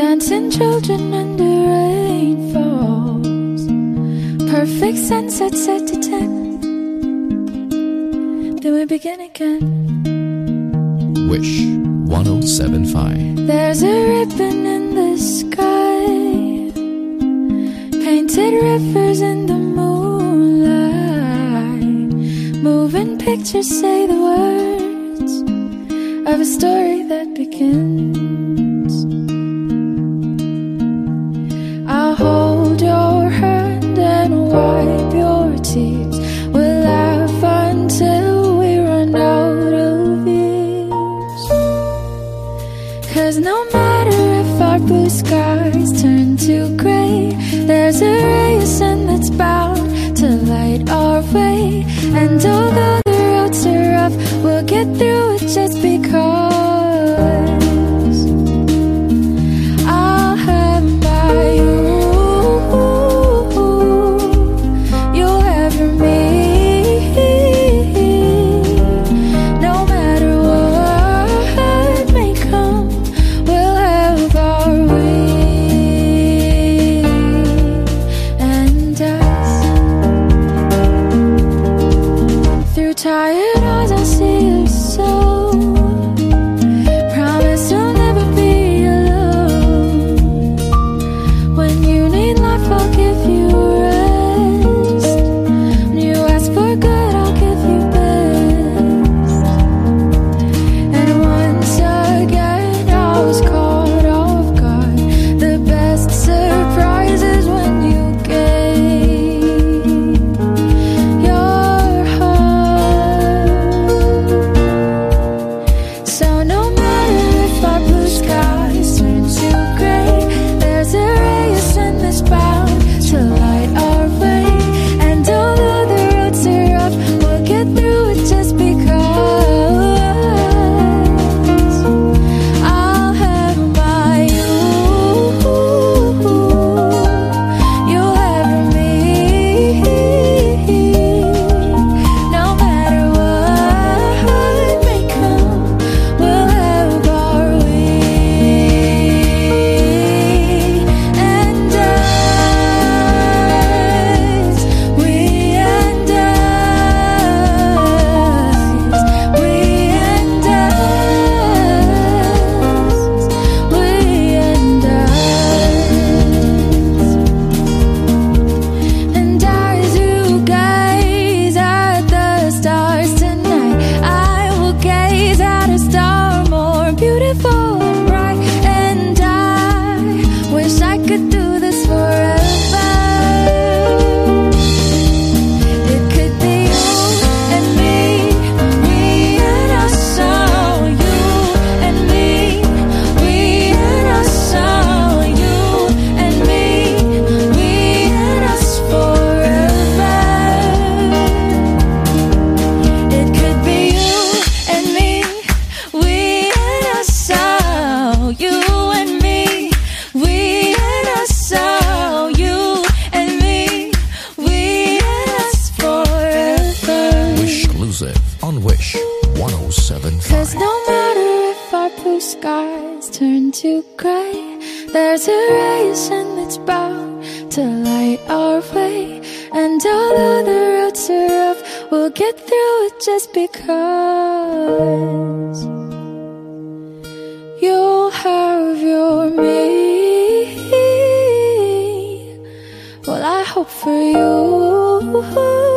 Dancing children under rainfalls. Perfect sunset set to ten. Then we begin again. Wish 1075. There's a ribbon in the sky. Painted rivers in the moonlight. Moving pictures say the words of a story that begins. Cause no matter if our blue skies turn to gray, there's a ray of sun that's bound to light our way. And although tired eyes, I see your soul. Promise you'll never be alone. When you need life, I'll give you to cry. there's a sun that's bound to light our way. And although the roads are rough, we'll get through it just because. You'll have your me. Well, I hope for you.